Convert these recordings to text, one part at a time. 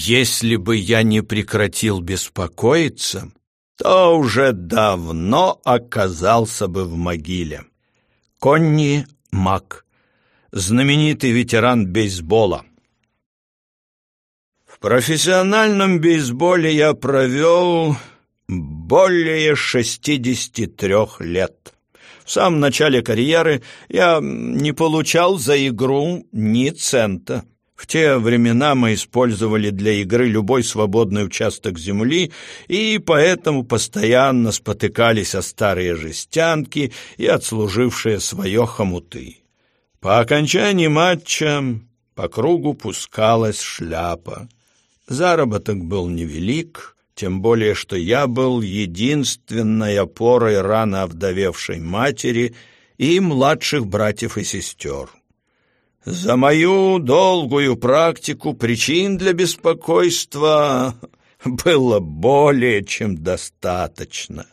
Если бы я не прекратил беспокоиться, то уже давно оказался бы в могиле. Конни Мак, знаменитый ветеран бейсбола. В профессиональном бейсболе я провел более 63 лет. В самом начале карьеры я не получал за игру ни цента. В те времена мы использовали для игры любой свободный участок земли и поэтому постоянно спотыкались о старые жестянки и отслужившие свое хомуты. По окончании матча по кругу пускалась шляпа. Заработок был невелик, тем более что я был единственной опорой рано овдовевшей матери и младших братьев и сестер. За мою долгую практику причин для беспокойства было более чем достаточно.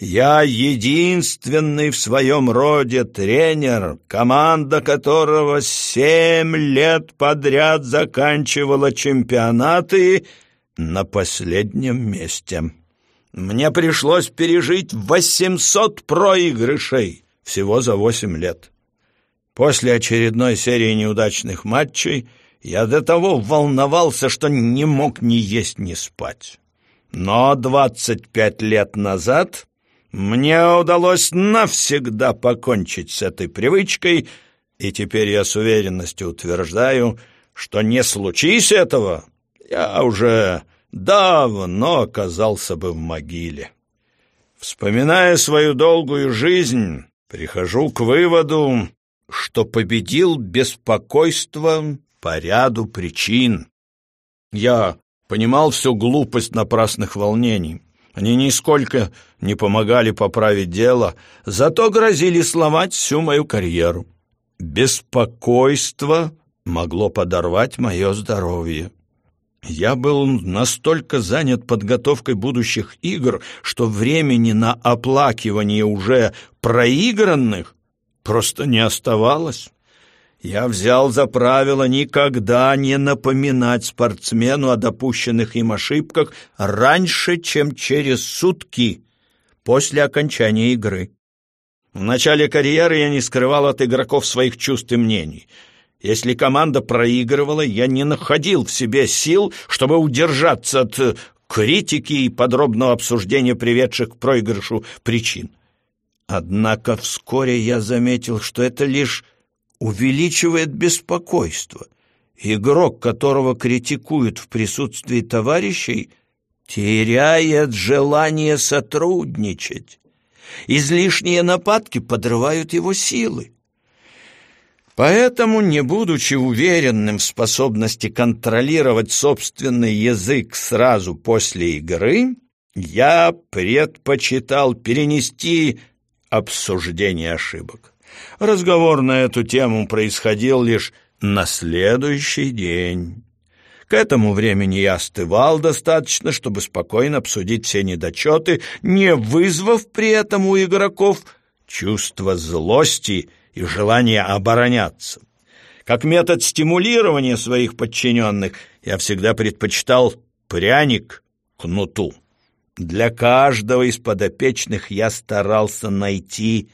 Я единственный в своем роде тренер, команда которого семь лет подряд заканчивала чемпионаты на последнем месте. Мне пришлось пережить 800 проигрышей всего за восемь лет. После очередной серии неудачных матчей я до того волновался, что не мог ни есть, ни спать. Но 25 лет назад мне удалось навсегда покончить с этой привычкой, и теперь я с уверенностью утверждаю, что не случись этого, я уже давно оказался бы в могиле. Вспоминая свою долгую жизнь, прихожу к выводу, что победил беспокойство по ряду причин. Я понимал всю глупость напрасных волнений. Они нисколько не помогали поправить дело, зато грозили сломать всю мою карьеру. Беспокойство могло подорвать мое здоровье. Я был настолько занят подготовкой будущих игр, что времени на оплакивание уже проигранных просто не оставалось. Я взял за правило никогда не напоминать спортсмену о допущенных им ошибках раньше, чем через сутки после окончания игры. В начале карьеры я не скрывал от игроков своих чувств и мнений. Если команда проигрывала, я не находил в себе сил, чтобы удержаться от критики и подробного обсуждения приведших к проигрышу причин. Однако вскоре я заметил, что это лишь увеличивает беспокойство. Игрок, которого критикуют в присутствии товарищей, теряет желание сотрудничать. Излишние нападки подрывают его силы. Поэтому, не будучи уверенным в способности контролировать собственный язык сразу после игры, я предпочитал перенести обсуждение ошибок. Разговор на эту тему происходил лишь на следующий день. К этому времени я остывал достаточно, чтобы спокойно обсудить все недочеты, не вызвав при этом у игроков чувство злости и желание обороняться. Как метод стимулирования своих подчиненных я всегда предпочитал пряник кнуту. Для каждого из подопечных я старался найти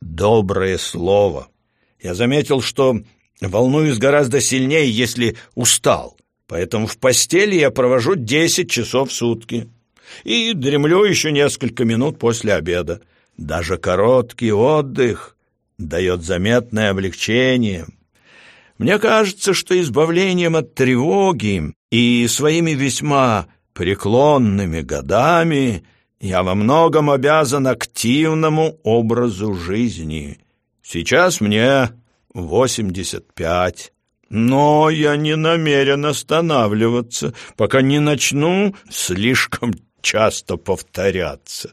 доброе слово. Я заметил, что волнуюсь гораздо сильнее, если устал, поэтому в постели я провожу десять часов в сутки и дремлю еще несколько минут после обеда. Даже короткий отдых дает заметное облегчение. Мне кажется, что избавлением от тревоги и своими весьма преклонными годами я во многом обязан активному образу жизни. Сейчас мне восемьдесят пять, но я не намерен останавливаться, пока не начну слишком часто повторяться.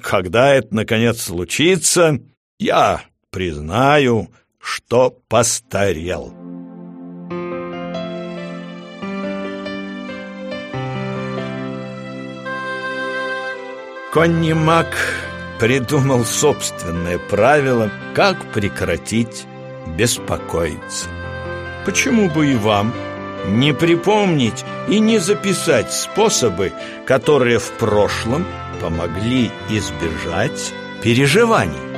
Когда это, наконец, случится, я признаю, что постарел». Конни Мак придумал собственное правило, как прекратить беспокоиться. Почему бы и вам не припомнить и не записать способы, которые в прошлом помогли избежать переживаний.